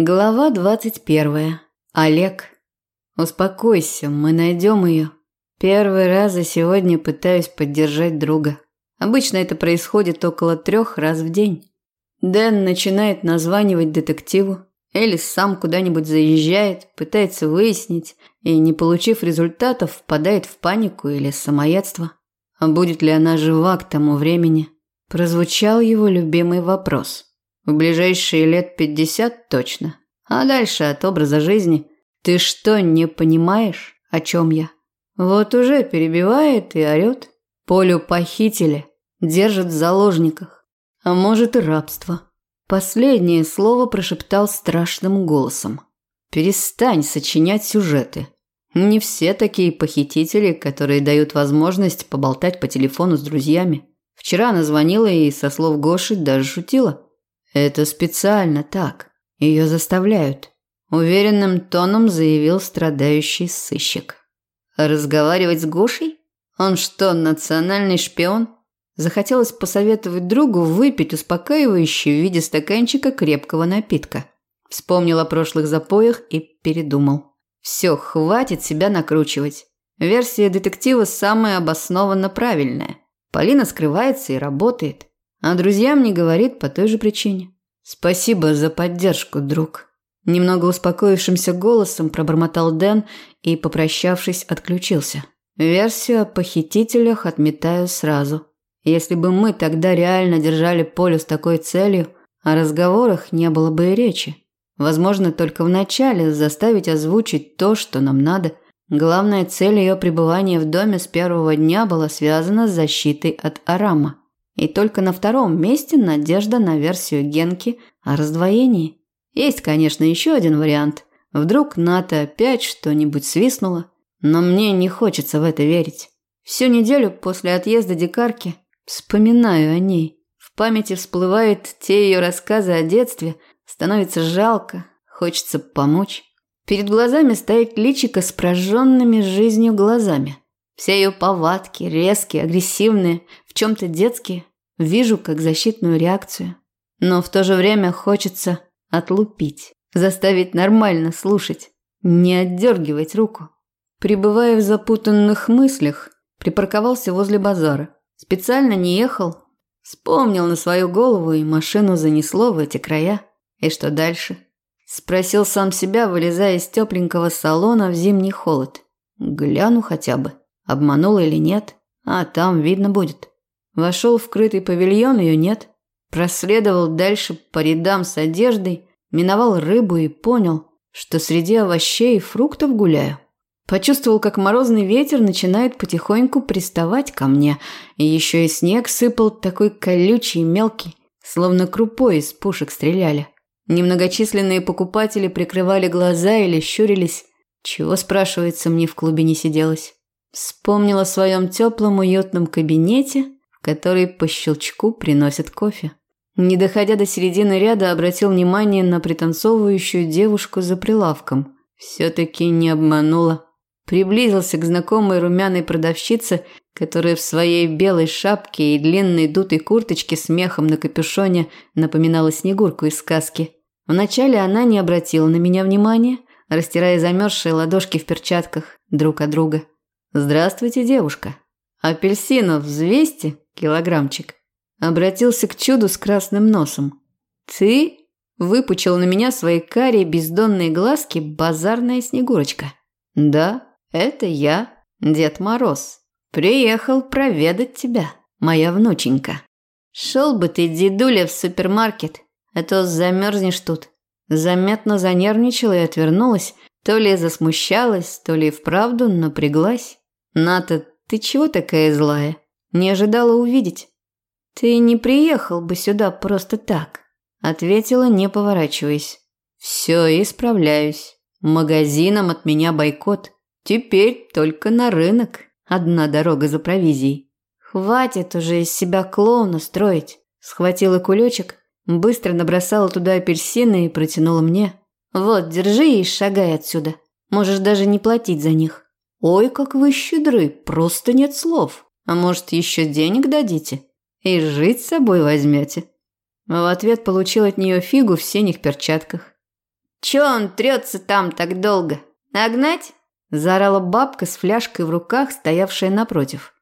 Глава двадцать первая. Олег. Успокойся, мы найдем ее. Первый раз за сегодня пытаюсь поддержать друга. Обычно это происходит около трех раз в день. Дэн начинает названивать детективу. Элис сам куда-нибудь заезжает, пытается выяснить, и, не получив результатов, впадает в панику или самоедство. А будет ли она жива к тому времени? Прозвучал его любимый вопрос. В ближайшие лет пятьдесят точно. А дальше от образа жизни. Ты что, не понимаешь, о чем я? Вот уже перебивает и орет. Полю похитили, держат в заложниках. А может и рабство. Последнее слово прошептал страшным голосом. Перестань сочинять сюжеты. Не все такие похитители, которые дают возможность поболтать по телефону с друзьями. Вчера она звонила и, со слов Гоши, даже шутила. Это специально так. Ее заставляют. Уверенным тоном заявил страдающий сыщик. Разговаривать с Гошей? Он что, национальный шпион? Захотелось посоветовать другу выпить успокаивающий в виде стаканчика крепкого напитка. Вспомнил о прошлых запоях и передумал. Все, хватит себя накручивать. Версия детектива самая обоснованно правильная. Полина скрывается и работает. А друзьям не говорит по той же причине. Спасибо за поддержку, друг. Немного успокоившимся голосом пробормотал Дэн и, попрощавшись, отключился. Версию о похитителях отметаю сразу. Если бы мы тогда реально держали поле с такой целью, о разговорах не было бы и речи. Возможно, только вначале заставить озвучить то, что нам надо. Главная цель ее пребывания в доме с первого дня была связана с защитой от Арама. И только на втором месте надежда на версию Генки о раздвоении. Есть, конечно, еще один вариант. Вдруг НАТО опять что-нибудь свистнуло. Но мне не хочется в это верить. Всю неделю после отъезда дикарки вспоминаю о ней. В памяти всплывают те ее рассказы о детстве. Становится жалко, хочется помочь. Перед глазами стоит личико с прожженными жизнью глазами. Все ее повадки, резкие, агрессивные, в чем-то детские, вижу как защитную реакцию. Но в то же время хочется отлупить, заставить нормально слушать, не отдергивать руку. Прибывая в запутанных мыслях, припарковался возле базара. Специально не ехал, вспомнил на свою голову и машину занесло в эти края. И что дальше? Спросил сам себя, вылезая из тепленького салона в зимний холод. Гляну хотя бы, обманул или нет, а там видно будет. Вошел в крытый павильон, ее нет. Проследовал дальше по рядам с одеждой, миновал рыбу и понял, что среди овощей и фруктов гуляю. Почувствовал, как морозный ветер начинает потихоньку приставать ко мне, и еще и снег сыпал такой колючий и мелкий, словно крупой из пушек стреляли. Немногочисленные покупатели прикрывали глаза или щурились. Чего, спрашивается, мне в клубе не сиделось? Вспомнила о своем теплом уютном кабинете – который по щелчку приносит кофе. Не доходя до середины ряда, обратил внимание на пританцовывающую девушку за прилавком. Все-таки не обманула. Приблизился к знакомой румяной продавщице, которая в своей белой шапке и длинной дутой курточке с мехом на капюшоне напоминала Снегурку из сказки. Вначале она не обратила на меня внимания, растирая замерзшие ладошки в перчатках друг от друга. «Здравствуйте, девушка. Апельсинов взвесьте?» килограммчик. Обратился к чуду с красным носом. «Ты?» – выпучил на меня свои карие бездонные глазки базарная Снегурочка. «Да, это я, Дед Мороз. Приехал проведать тебя, моя внученька. Шел бы ты, дедуля, в супермаркет, а то замерзнешь тут». Заметно занервничала и отвернулась, то ли засмущалась, то ли вправду напряглась. «Ната, ты чего такая злая?» Не ожидала увидеть. Ты не приехал бы сюда просто так, ответила, не поворачиваясь. Все, исправляюсь. Магазинам от меня бойкот. Теперь только на рынок. Одна дорога за провизией. Хватит уже из себя клоуна строить. Схватила кулечек, быстро набросала туда апельсины и протянула мне. Вот, держи и шагай отсюда. Можешь даже не платить за них. Ой, как вы щедры, просто нет слов. А может, еще денег дадите? И жить с собой возьмете?» В ответ получил от нее фигу в синих перчатках. Чё он трется там так долго? Нагнать?» – заорала бабка с фляжкой в руках, стоявшая напротив.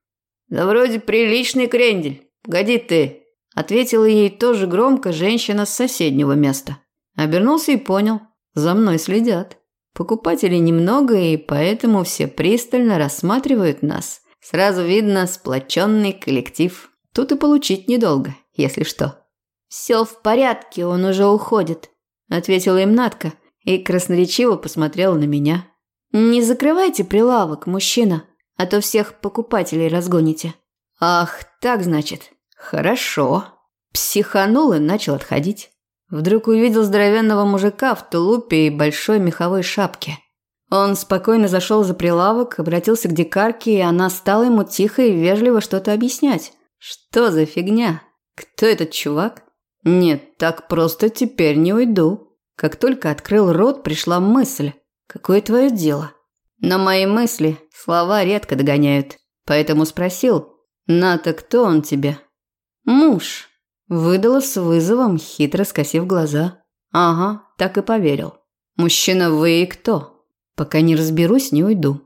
«Да вроде приличный крендель. Погоди ты!» – ответила ей тоже громко женщина с соседнего места. Обернулся и понял – за мной следят. Покупателей немного, и поэтому все пристально рассматривают нас. Сразу видно сплоченный коллектив. Тут и получить недолго, если что. «Все в порядке, он уже уходит», – ответила им Натка и красноречиво посмотрела на меня. «Не закрывайте прилавок, мужчина, а то всех покупателей разгоните». «Ах, так значит. Хорошо». Психанул и начал отходить. Вдруг увидел здоровенного мужика в тулупе и большой меховой шапке. Он спокойно зашел за прилавок, обратился к дикарке, и она стала ему тихо и вежливо что-то объяснять. Что за фигня? Кто этот чувак? Нет, так просто теперь не уйду. Как только открыл рот, пришла мысль. Какое твое дело? Но мои мысли слова редко догоняют. Поэтому спросил. «Ната, кто он тебе?» «Муж», Выдала с вызовом, хитро скосив глаза. Ага, так и поверил. Мужчина вы и кто? Пока не разберусь, не уйду.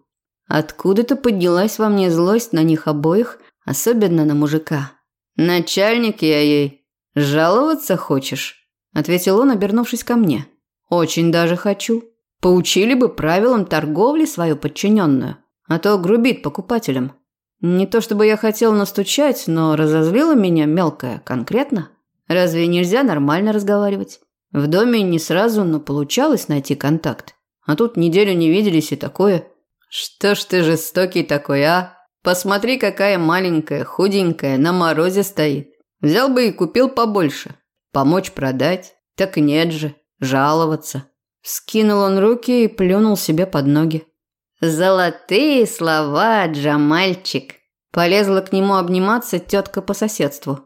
Откуда-то поднялась во мне злость на них обоих, особенно на мужика. Начальник я ей. Жаловаться хочешь? Ответил он, обернувшись ко мне. Очень даже хочу. Поучили бы правилам торговли свою подчиненную, а то грубит покупателям. Не то чтобы я хотел настучать, но разозлила меня мелкая конкретно. Разве нельзя нормально разговаривать? В доме не сразу, но получалось найти контакт. А тут неделю не виделись и такое. Что ж ты жестокий такой, а? Посмотри, какая маленькая, худенькая, на морозе стоит. Взял бы и купил побольше. Помочь продать? Так нет же. Жаловаться. Скинул он руки и плюнул себе под ноги. «Золотые слова, Джамальчик!» Полезла к нему обниматься тетка по соседству.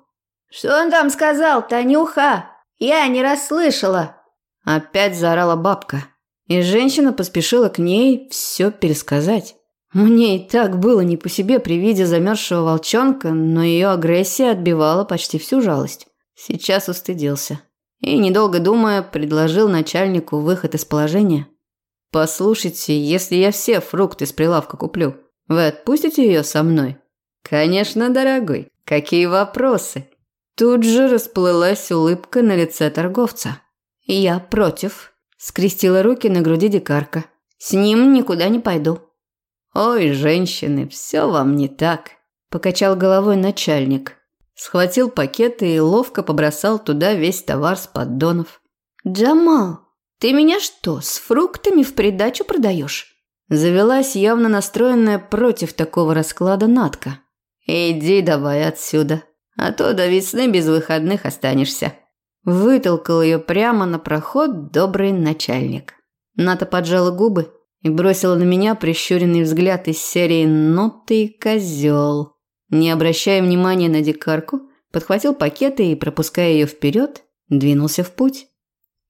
«Что он там сказал, Танюха? Я не расслышала!» Опять заорала бабка. И женщина поспешила к ней все пересказать. Мне и так было не по себе при виде замерзшего волчонка, но ее агрессия отбивала почти всю жалость. Сейчас устыдился. И, недолго думая, предложил начальнику выход из положения. «Послушайте, если я все фрукты с прилавка куплю, вы отпустите ее со мной?» «Конечно, дорогой. Какие вопросы?» Тут же расплылась улыбка на лице торговца. «Я против», – скрестила руки на груди дикарка. «С ним никуда не пойду». «Ой, женщины, все вам не так», – покачал головой начальник. Схватил пакеты и ловко побросал туда весь товар с поддонов. «Джамал, ты меня что, с фруктами в придачу продаешь?» Завелась явно настроенная против такого расклада Натка. «Иди давай отсюда, а то до весны без выходных останешься». Вытолкал ее прямо на проход добрый начальник. Ната поджала губы и бросила на меня прищуренный взгляд из серии «Ну ты козел». Не обращая внимания на дикарку, подхватил пакеты и, пропуская ее вперед, двинулся в путь.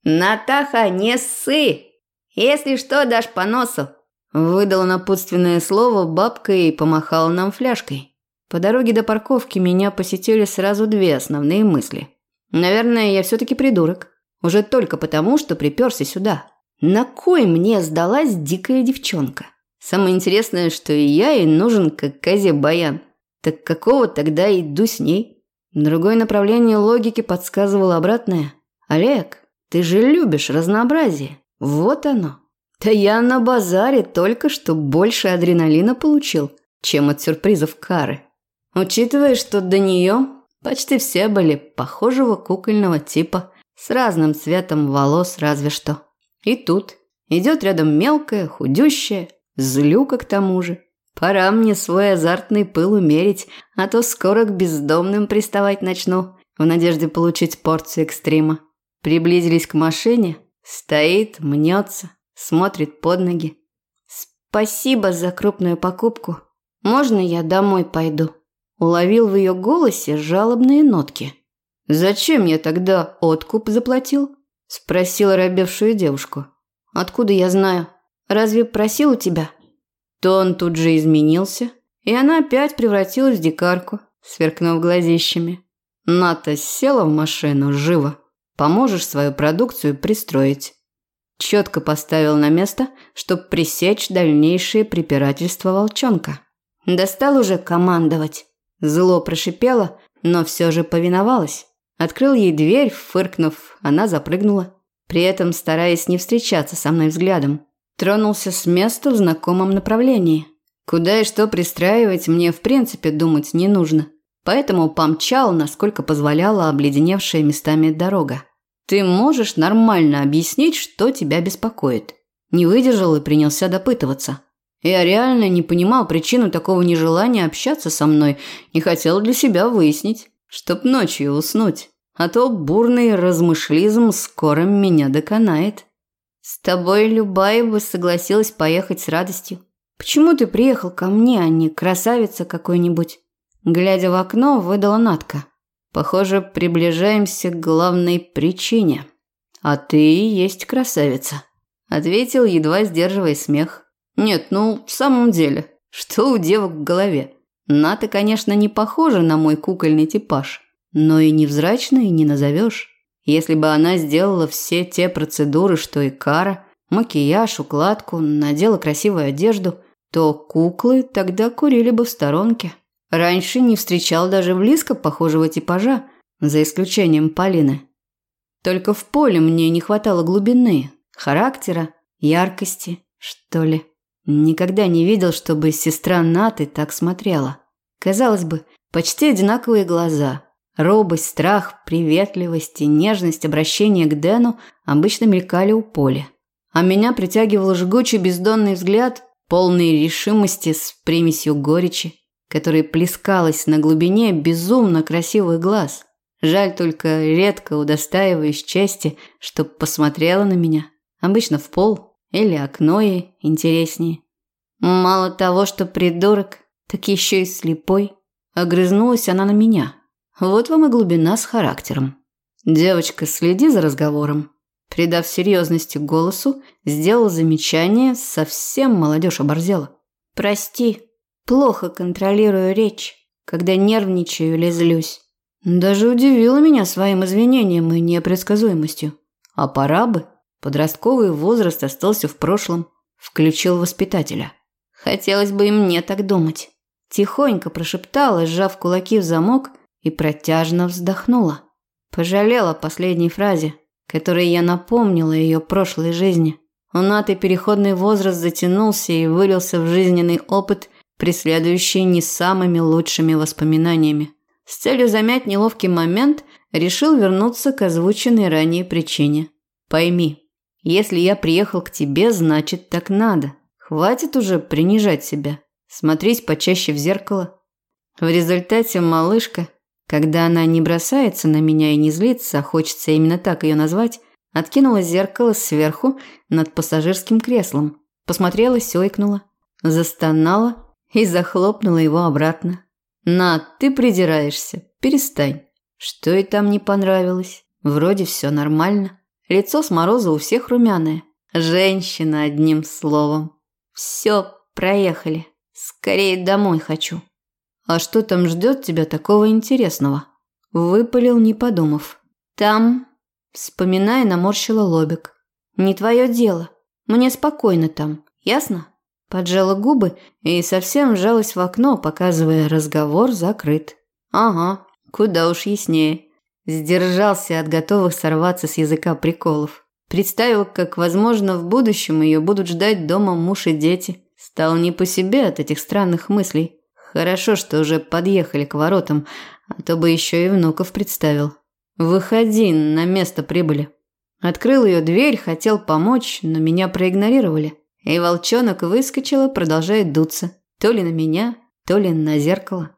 «Натаха, не ссы! Если что, дашь по носу!» Выдала напутственное слово бабка и помахала нам фляжкой. По дороге до парковки меня посетили сразу две основные мысли. Наверное, я все-таки придурок. Уже только потому, что приперся сюда. На кой мне сдалась дикая девчонка? Самое интересное, что и я ей нужен как козе баян. Так какого тогда иду с ней? Другое направление логики подсказывало обратное. Олег, ты же любишь разнообразие. Вот оно. Да я на базаре только что больше адреналина получил, чем от сюрпризов кары. Учитывая, что до нее почти все были похожего кукольного типа, с разным цветом волос разве что. И тут идет рядом мелкая, худющая, злюка к тому же. Пора мне свой азартный пыл умерить, а то скоро к бездомным приставать начну, в надежде получить порцию экстрима. Приблизились к машине. Стоит, мнется, смотрит под ноги. «Спасибо за крупную покупку. Можно я домой пойду?» Уловил в ее голосе жалобные нотки. «Зачем я тогда откуп заплатил?» Спросила робевшую девушку. «Откуда я знаю? Разве просил у тебя?» Тон тут же изменился, и она опять превратилась в дикарку, сверкнув глазищами. Ната села в машину живо. Поможешь свою продукцию пристроить. четко поставил на место, чтобы пресечь дальнейшие препирательства волчонка. «Достал уже командовать!» Зло прошипело, но все же повиновалась. Открыл ей дверь, фыркнув, она запрыгнула, при этом стараясь не встречаться со мной взглядом. Тронулся с места в знакомом направлении. Куда и что пристраивать мне в принципе думать не нужно. Поэтому помчал, насколько позволяла обледеневшая местами дорога. Ты можешь нормально объяснить, что тебя беспокоит? Не выдержал и принялся допытываться. Я реально не понимал причину такого нежелания общаться со мной и хотел для себя выяснить, чтоб ночью уснуть. А то бурный размышлизм скоро меня доконает. С тобой любая бы согласилась поехать с радостью. Почему ты приехал ко мне, а не красавица какой-нибудь? Глядя в окно, выдала Натка. Похоже, приближаемся к главной причине. А ты и есть красавица, ответил, едва сдерживая смех. Нет, ну, в самом деле, что у девок в голове? Ната, конечно, не похожа на мой кукольный типаж, но и невзрачной не назовешь. Если бы она сделала все те процедуры, что и Кара, макияж, укладку, надела красивую одежду, то куклы тогда курили бы в сторонке. Раньше не встречал даже близко похожего типажа, за исключением Полины. Только в поле мне не хватало глубины, характера, яркости, что ли. Никогда не видел, чтобы сестра Наты так смотрела. Казалось бы, почти одинаковые глаза. Робость, страх, приветливость и нежность обращения к Дэну обычно мелькали у поля. А меня притягивал жгучий бездонный взгляд, полный решимости с примесью горечи которая плескалась на глубине безумно красивых глаз. Жаль только редко удостаиваясь чести, чтоб посмотрела на меня. Обычно в пол или окно ей интереснее. Мало того, что придурок, так еще и слепой. Огрызнулась она на меня. Вот вам и глубина с характером. Девочка, следи за разговором. Придав серьезности голосу, сделал замечание, совсем молодежь оборзела. «Прости», Плохо контролирую речь, когда нервничаю или злюсь. Даже удивило меня своим извинением и непредсказуемостью. А пора бы. Подростковый возраст остался в прошлом. Включил воспитателя. Хотелось бы и мне так думать. Тихонько прошептала, сжав кулаки в замок, и протяжно вздохнула. Пожалела последней фразе, которой я напомнила ее прошлой жизни. У Наты переходный возраст затянулся и вылился в жизненный опыт преследующий не самыми лучшими воспоминаниями. С целью замять неловкий момент, решил вернуться к озвученной ранее причине. Пойми, если я приехал к тебе, значит так надо. Хватит уже принижать себя. Смотрись почаще в зеркало. В результате малышка, когда она не бросается на меня и не злится, а хочется именно так ее назвать, откинула зеркало сверху над пассажирским креслом, посмотрела, сёйкнула, застонала и захлопнула его обратно. «На, ты придираешься, перестань». Что и там не понравилось? Вроде все нормально. Лицо с мороза у всех румяное. Женщина одним словом. Все, проехали. Скорее домой хочу. А что там ждет тебя такого интересного? Выпалил, не подумав. Там, вспоминая, наморщила лобик. Не твое дело. Мне спокойно там, ясно? Поджала губы и совсем вжалась в окно, показывая разговор закрыт. Ага, куда уж яснее. Сдержался от готовых сорваться с языка приколов. Представил, как, возможно, в будущем ее будут ждать дома муж и дети. Стал не по себе от этих странных мыслей. Хорошо, что уже подъехали к воротам, а то бы еще и внуков представил. «Выходи, на место прибыли». Открыл ее дверь, хотел помочь, но меня проигнорировали. И волчонок выскочила, продолжая дуться. То ли на меня, то ли на зеркало.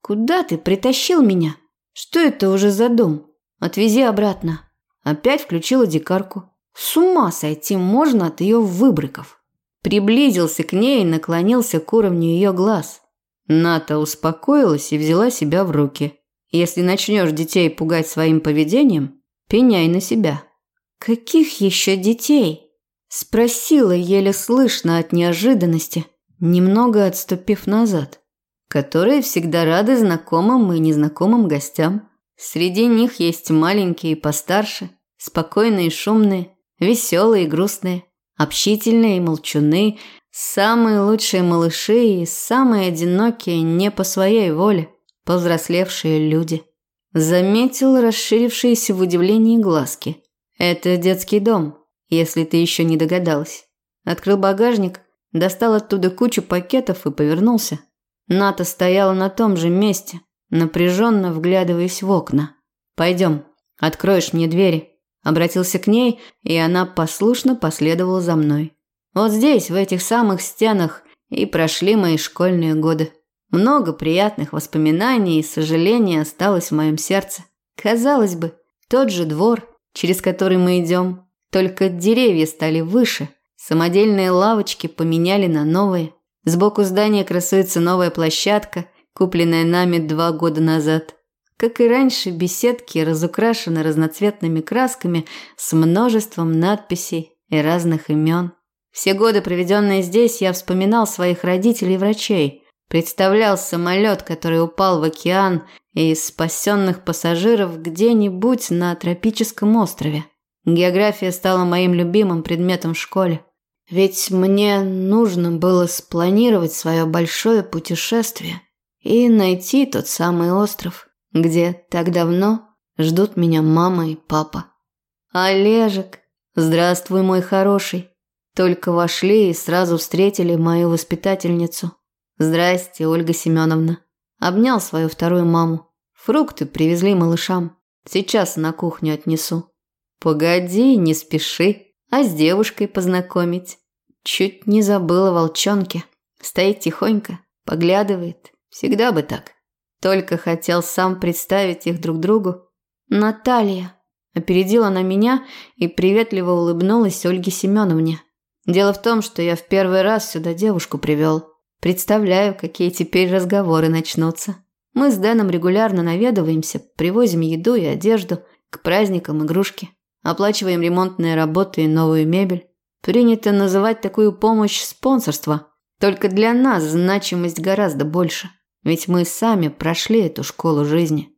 «Куда ты притащил меня? Что это уже за дом? Отвези обратно». Опять включила дикарку. С ума сойти можно от ее выбрыков. Приблизился к ней и наклонился к уровню ее глаз. Ната успокоилась и взяла себя в руки. Если начнешь детей пугать своим поведением, пеняй на себя. Каких еще детей? Спросила еле слышно от неожиданности, немного отступив назад. Которые всегда рады знакомым и незнакомым гостям. Среди них есть маленькие и постарше, спокойные и шумные, Веселые и грустные, общительные и молчуны, самые лучшие малыши и самые одинокие не по своей воле, повзрослевшие люди. Заметил расширившиеся в удивлении глазки. Это детский дом, если ты еще не догадалась. Открыл багажник, достал оттуда кучу пакетов и повернулся. Ната стояла на том же месте, напряженно вглядываясь в окна. «Пойдем, откроешь мне двери». Обратился к ней, и она послушно последовала за мной. Вот здесь, в этих самых стенах, и прошли мои школьные годы. Много приятных воспоминаний и сожалений осталось в моем сердце. Казалось бы, тот же двор, через который мы идем, только деревья стали выше, самодельные лавочки поменяли на новые. Сбоку здания красуется новая площадка, купленная нами два года назад. Как и раньше, беседки разукрашены разноцветными красками с множеством надписей и разных имен. Все годы, проведенные здесь, я вспоминал своих родителей и врачей, представлял самолет, который упал в океан, и спасенных пассажиров где-нибудь на тропическом острове. География стала моим любимым предметом в школе. Ведь мне нужно было спланировать свое большое путешествие и найти тот самый остров, где так давно ждут меня мама и папа. Олежек, здравствуй, мой хороший. Только вошли и сразу встретили мою воспитательницу. Здрасте, Ольга Семеновна. Обнял свою вторую маму. Фрукты привезли малышам. Сейчас на кухню отнесу. Погоди, не спеши, а с девушкой познакомить. Чуть не забыла волчонке. Стоит тихонько, поглядывает. Всегда бы так. Только хотел сам представить их друг другу. Наталья. Опередила на меня и приветливо улыбнулась Ольге Семеновне. Дело в том, что я в первый раз сюда девушку привел. Представляю, какие теперь разговоры начнутся. Мы с Дэном регулярно наведываемся, привозим еду и одежду, к праздникам игрушки, оплачиваем ремонтные работы и новую мебель. Принято называть такую помощь спонсорство. Только для нас значимость гораздо больше. Ведь мы сами прошли эту школу жизни.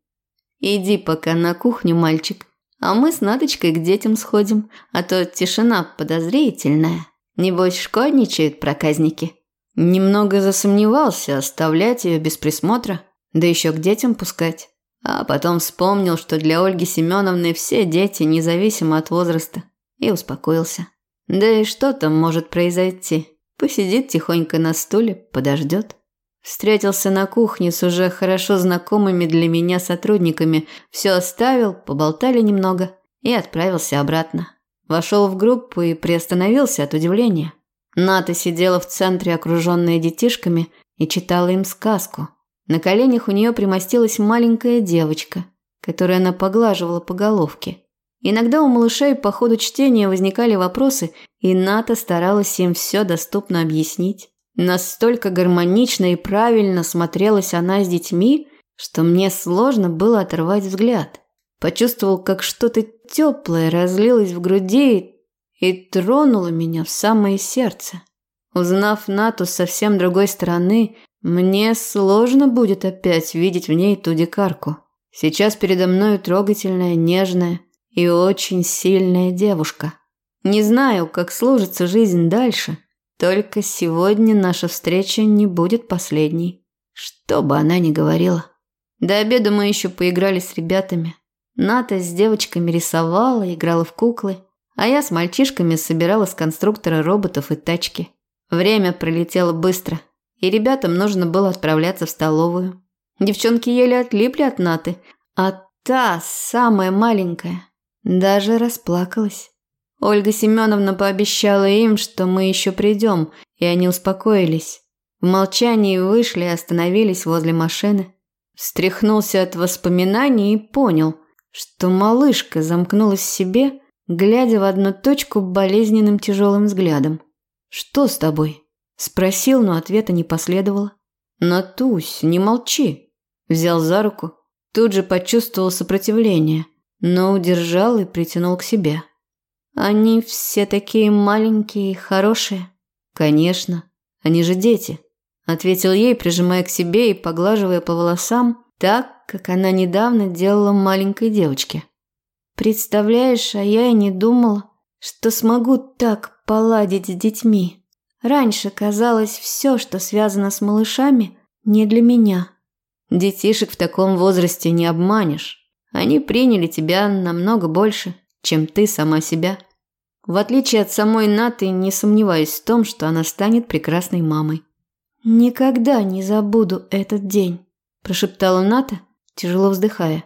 Иди пока на кухню, мальчик, а мы с Надочкой к детям сходим, а то тишина подозрительная. Небось, школьничают проказники. Немного засомневался оставлять ее без присмотра, да еще к детям пускать. А потом вспомнил, что для Ольги Семеновны все дети, независимо от возраста, и успокоился. Да и что там может произойти? Посидит тихонько на стуле, подождет. Встретился на кухне с уже хорошо знакомыми для меня сотрудниками, все оставил, поболтали немного и отправился обратно. Вошел в группу и приостановился от удивления. Ната сидела в центре, окруженная детишками, и читала им сказку. На коленях у нее примостилась маленькая девочка, которую она поглаживала по головке. Иногда у малышей по ходу чтения возникали вопросы, и Ната старалась им все доступно объяснить. Настолько гармонично и правильно смотрелась она с детьми, что мне сложно было оторвать взгляд. Почувствовал, как что-то теплое разлилось в груди и тронуло меня в самое сердце. Узнав Нату с совсем другой стороны, мне сложно будет опять видеть в ней ту дикарку. Сейчас передо мной трогательная, нежная и очень сильная девушка. Не знаю, как сложится жизнь дальше – только сегодня наша встреча не будет последней. Что бы она ни говорила. До обеда мы еще поиграли с ребятами. Ната с девочками рисовала, играла в куклы, а я с мальчишками собирала с конструктора роботов и тачки. Время пролетело быстро, и ребятам нужно было отправляться в столовую. Девчонки еле отлипли от Наты, а та, самая маленькая, даже расплакалась. Ольга Семеновна пообещала им, что мы еще придем, и они успокоились. В молчании вышли и остановились возле машины. Встряхнулся от воспоминаний и понял, что малышка замкнулась в себе, глядя в одну точку болезненным тяжелым взглядом. «Что с тобой?» – спросил, но ответа не последовало. «Натусь, не молчи!» – взял за руку. Тут же почувствовал сопротивление, но удержал и притянул к себе. Они все такие маленькие и хорошие. Конечно, они же дети, ответил ей, прижимая к себе и поглаживая по волосам, так, как она недавно делала маленькой девочке. Представляешь, а я и не думала. что смогу так поладить с детьми. Раньше казалось, все, что связано с малышами, не для меня. Детишек в таком возрасте не обманешь. Они приняли тебя намного больше, чем ты сама себя. В отличие от самой Наты, не сомневаюсь в том, что она станет прекрасной мамой. «Никогда не забуду этот день», – прошептала Ната, тяжело вздыхая.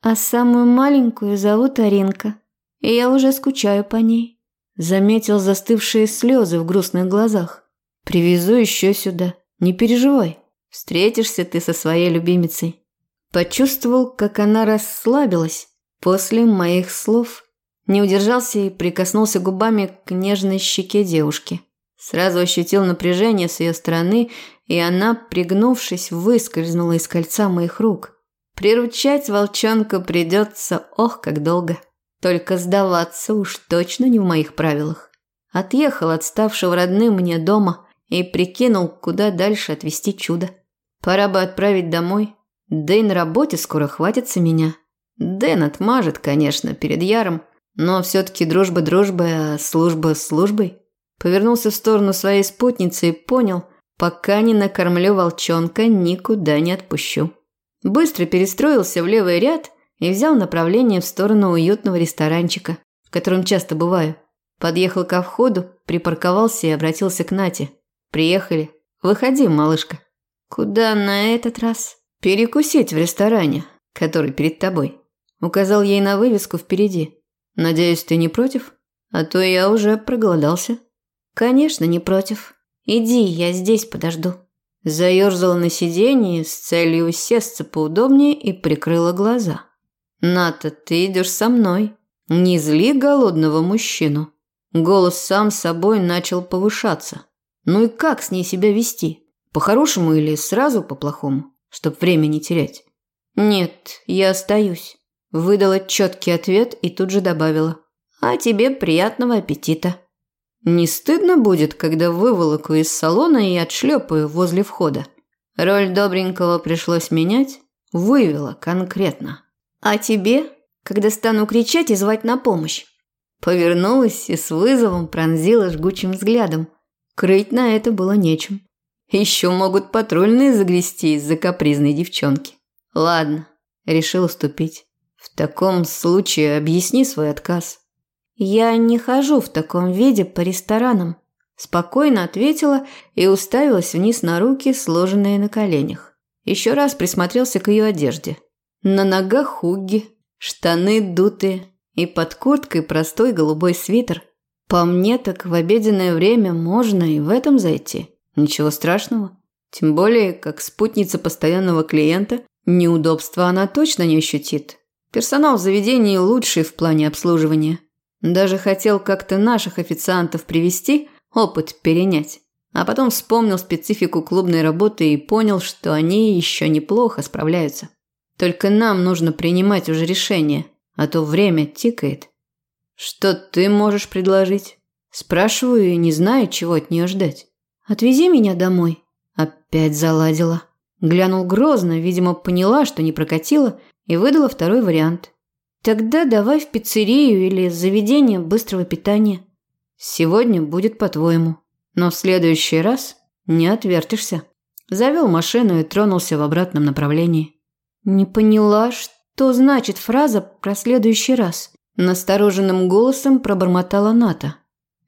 «А самую маленькую зовут Аринка, и я уже скучаю по ней». Заметил застывшие слезы в грустных глазах. «Привезу еще сюда, не переживай. Встретишься ты со своей любимицей». Почувствовал, как она расслабилась после моих слов не удержался и прикоснулся губами к нежной щеке девушки. Сразу ощутил напряжение с ее стороны, и она, пригнувшись, выскользнула из кольца моих рук. Приручать волчонка придется, ох, как долго. Только сдаваться уж точно не в моих правилах. Отъехал от ставшего родным мне дома и прикинул, куда дальше отвезти чудо. Пора бы отправить домой. Да и на работе скоро хватится меня. Дэн отмажет, конечно, перед Яром, но все-таки дружба дружбой, а служба службой. Повернулся в сторону своей спутницы и понял, пока не накормлю волчонка, никуда не отпущу. Быстро перестроился в левый ряд и взял направление в сторону уютного ресторанчика, в котором часто бываю. Подъехал ко входу, припарковался и обратился к Нате. «Приехали. Выходи, малышка». «Куда на этот раз?» «Перекусить в ресторане, который перед тобой». Указал ей на вывеску впереди. Надеюсь, ты не против? А то я уже проголодался. Конечно, не против. Иди, я здесь подожду. Заёрзала на сиденье с целью усесться поудобнее и прикрыла глаза. Ната, ты идешь со мной. Не зли голодного мужчину. Голос сам собой начал повышаться. Ну и как с ней себя вести? По-хорошему или сразу по-плохому, чтоб время не терять? Нет, я остаюсь. Выдала четкий ответ и тут же добавила. «А тебе приятного аппетита». Не стыдно будет, когда выволоку из салона и отшлепаю возле входа. Роль добренького пришлось менять, вывела конкретно. А тебе, когда стану кричать и звать на помощь? Повернулась и с вызовом пронзила жгучим взглядом. Крыть на это было нечем. Еще могут патрульные загрести из-за капризной девчонки. Ладно, решил уступить. В таком случае объясни свой отказ. Я не хожу в таком виде по ресторанам, спокойно ответила и уставилась вниз на руки, сложенные на коленях. Еще раз присмотрелся к ее одежде. На ногах хуги, штаны дутые и под курткой простой голубой свитер. По мне так в обеденное время можно и в этом зайти. Ничего страшного. Тем более, как спутница постоянного клиента, неудобства она точно не ощутит. Персонал в заведении лучший в плане обслуживания. Даже хотел как-то наших официантов привести, опыт перенять. А потом вспомнил специфику клубной работы и понял, что они еще неплохо справляются. Только нам нужно принимать уже решение, а то время тикает. Что ты можешь предложить? Спрашиваю и не знаю, чего от нее ждать. Отвези меня домой. Опять заладила. Глянул грозно, видимо, поняла, что не прокатило, и выдала второй вариант. Тогда давай в пиццерию или заведение быстрого питания. Сегодня будет по-твоему, но в следующий раз не отвертишься. Завел машину и тронулся в обратном направлении. Не поняла, что значит фраза про следующий раз. Настороженным голосом пробормотала Ната.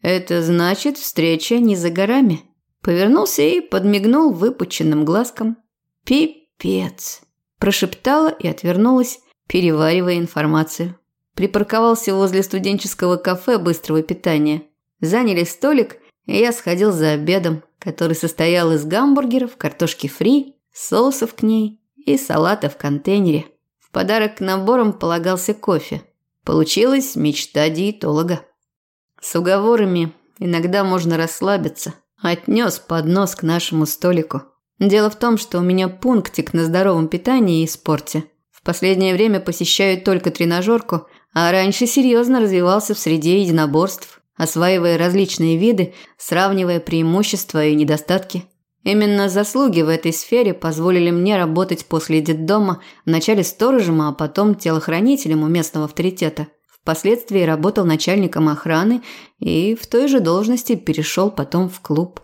Это значит встреча не за горами. Повернулся и подмигнул выпученным глазком. Пипец прошептала и отвернулась, переваривая информацию. Припарковался возле студенческого кафе быстрого питания. Заняли столик, и я сходил за обедом, который состоял из гамбургеров, картошки фри, соусов к ней и салата в контейнере. В подарок к наборам полагался кофе. Получилась мечта диетолога. С уговорами иногда можно расслабиться. Отнес поднос к нашему столику. Дело в том, что у меня пунктик на здоровом питании и спорте. В последнее время посещаю только тренажерку, а раньше серьезно развивался в среде единоборств, осваивая различные виды, сравнивая преимущества и недостатки. Именно заслуги в этой сфере позволили мне работать после детдома вначале сторожем, а потом телохранителем у местного авторитета. Впоследствии работал начальником охраны и в той же должности перешел потом в клуб.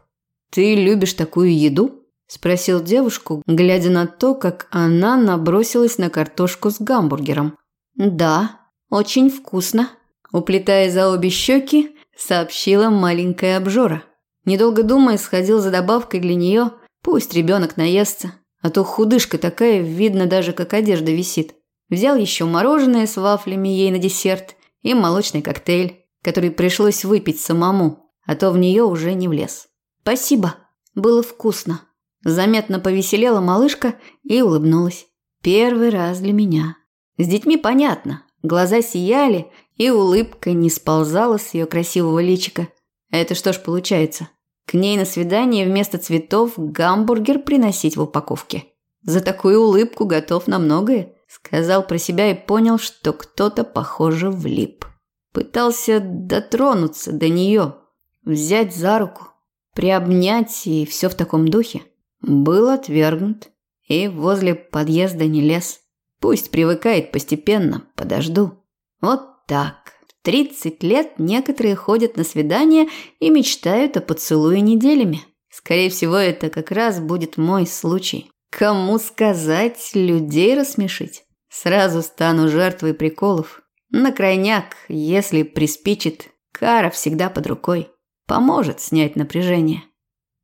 «Ты любишь такую еду?» – спросил девушку, глядя на то, как она набросилась на картошку с гамбургером. «Да, очень вкусно», – уплетая за обе щеки, сообщила маленькая обжора. Недолго думая, сходил за добавкой для нее. Пусть ребенок наестся, а то худышка такая, видно даже, как одежда висит. Взял еще мороженое с вафлями ей на десерт и молочный коктейль, который пришлось выпить самому, а то в нее уже не влез. «Спасибо, было вкусно». Заметно повеселела малышка и улыбнулась. Первый раз для меня. С детьми понятно. Глаза сияли, и улыбка не сползала с ее красивого личика. Это что ж получается? К ней на свидание вместо цветов гамбургер приносить в упаковке. За такую улыбку готов на многое, сказал про себя и понял, что кто-то, похоже, влип. Пытался дотронуться до нее, взять за руку, приобнять и все в таком духе. Был отвергнут и возле подъезда не лез. Пусть привыкает постепенно, подожду. Вот так. В 30 лет некоторые ходят на свидания и мечтают о поцелуе неделями. Скорее всего, это как раз будет мой случай. Кому сказать, людей рассмешить? Сразу стану жертвой приколов. На крайняк, если приспичит, кара всегда под рукой. Поможет снять напряжение.